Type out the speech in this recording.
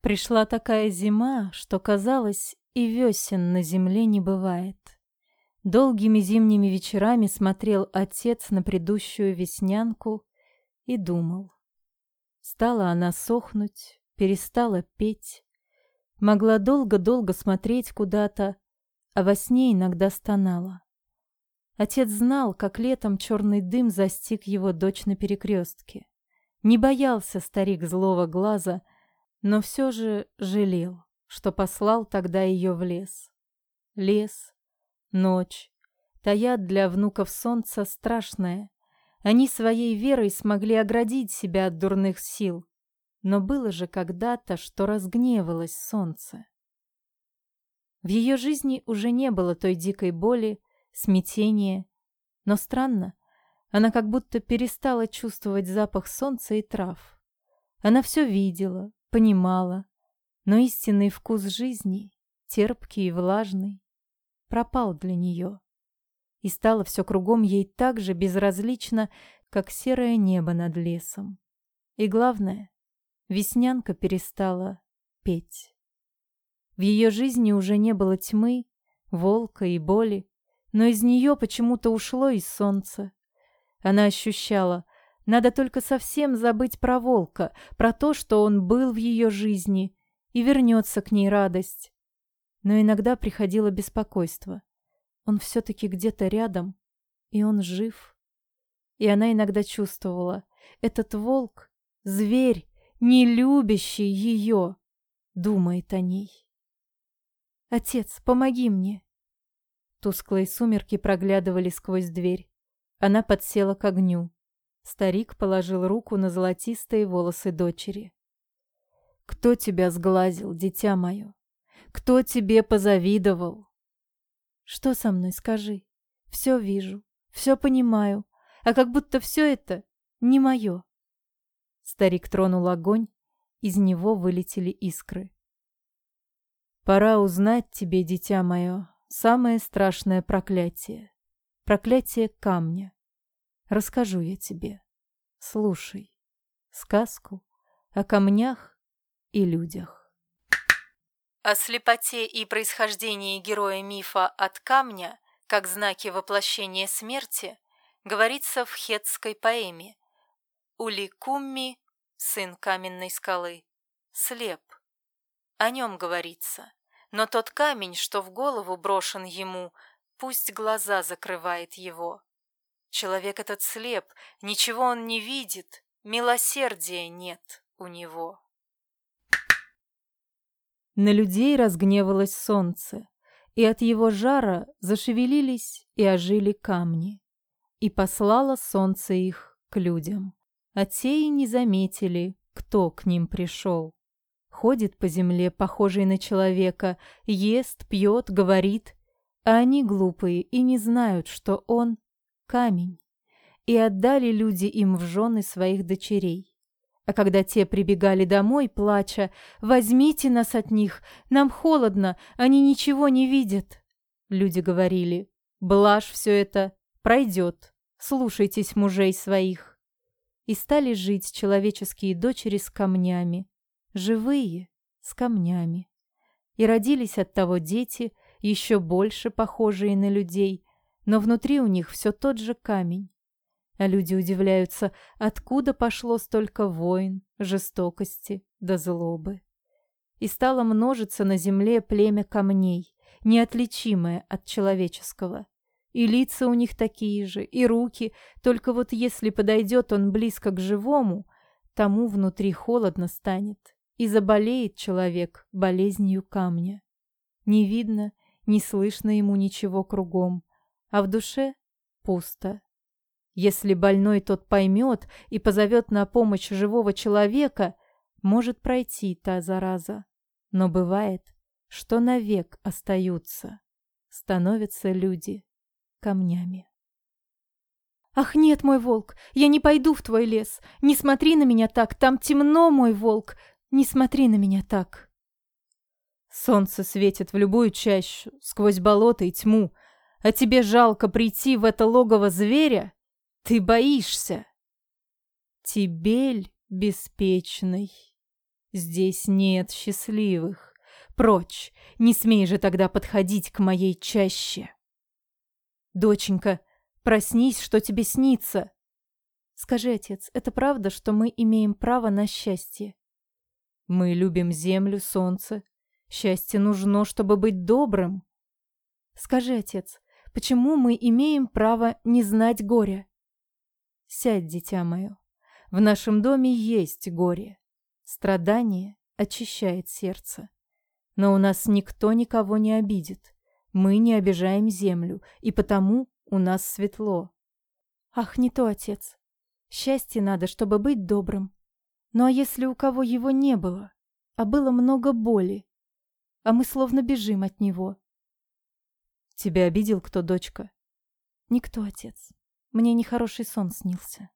Пришла такая зима, что, казалось, и весен на земле не бывает. Долгими зимними вечерами смотрел отец на предыдущую веснянку и думал. Стала она сохнуть, перестала петь, могла долго-долго смотреть куда-то, а во сне иногда стонала. Отец знал, как летом черный дым застиг его дочь на перекрестке. Не боялся старик злого глаза — но все же жалел, что послал тогда ее в лес. Лес, ночь, таят для внуков солнца страшное. Они своей верой смогли оградить себя от дурных сил. Но было же когда-то, что разгневалось солнце. В ее жизни уже не было той дикой боли, смятения. Но странно, она как будто перестала чувствовать запах солнца и трав. Она все видела, понимала, но истинный вкус жизни, терпкий и влажный, пропал для нее. И стало все кругом ей так же безразлично, как серое небо над лесом. И главное, веснянка перестала петь. В ее жизни уже не было тьмы, волка и боли, но из нее почему-то ушло и солнце. Она ощущала, надо только совсем забыть про волка, про то, что он был в ее жизни, и вернется к ней радость. Но иногда приходило беспокойство. Он все-таки где-то рядом, и он жив. И она иногда чувствовала, этот волк — зверь, не любящий ее, думает о ней. «Отец, помоги мне!» Тусклые сумерки проглядывали сквозь дверь. Она подсела к огню. Старик положил руку на золотистые волосы дочери. «Кто тебя сглазил, дитя мое? Кто тебе позавидовал?» «Что со мной, скажи? Все вижу, все понимаю, а как будто все это не мое». Старик тронул огонь, из него вылетели искры. «Пора узнать тебе, дитя мое, самое страшное проклятие. Проклятие камня. Расскажу я тебе. Слушай сказку о камнях и людях. О слепоте и происхождении героя мифа от камня, как знаки воплощения смерти, говорится в хетской поэме Уликумми, сын каменной скалы, слеп». О нем говорится, но тот камень, что в голову брошен ему, пусть глаза закрывает его. Человек этот слеп, ничего он не видит, милосердия нет у него. На людей разгневалось солнце, и от его жара зашевелились и ожили камни, и послало солнце их к людям. А те и не заметили, кто к ним пришел. Ходит по земле, похожий на человека, ест, пьет, говорит, а они глупые и не знают, что он камень, и отдали люди им в жены своих дочерей. А когда те прибегали домой, плача, «Возьмите нас от них, нам холодно, они ничего не видят». Люди говорили, «Блажь все это, пройдет, слушайтесь мужей своих». И стали жить человеческие дочери с камнями, живые с камнями. И родились от того дети, еще больше похожие на людей – но внутри у них все тот же камень. А люди удивляются, откуда пошло столько войн, жестокости да злобы. И стало множиться на земле племя камней, неотличимое от человеческого. И лица у них такие же, и руки, только вот если подойдет он близко к живому, тому внутри холодно станет, и заболеет человек болезнью камня. Не видно, не слышно ему ничего кругом, а в душе пусто. Если больной тот поймет и позовет на помощь живого человека, может пройти та зараза. Но бывает, что навек остаются, становятся люди камнями. «Ах, нет, мой волк, я не пойду в твой лес! Не смотри на меня так, там темно, мой волк! Не смотри на меня так!» Солнце светит в любую чащу, сквозь болото и тьму, а тебе жалко прийти в это логово зверя? Ты боишься. Тибель беспечный. Здесь нет счастливых. Прочь, не смей же тогда подходить к моей чаще. Доченька, проснись, что тебе снится. Скажи, отец, это правда, что мы имеем право на счастье? Мы любим землю, солнце. Счастье нужно, чтобы быть добрым. Скажи, отец, Почему мы имеем право не знать горя? Сядь, дитя мое. В нашем доме есть горе. Страдание очищает сердце. Но у нас никто никого не обидит. Мы не обижаем землю, и потому у нас светло. Ах, не то, отец. Счастье надо, чтобы быть добрым. Ну а если у кого его не было, а было много боли, а мы словно бежим от него, «Тебя обидел кто, дочка?» «Никто, отец. Мне нехороший сон снился».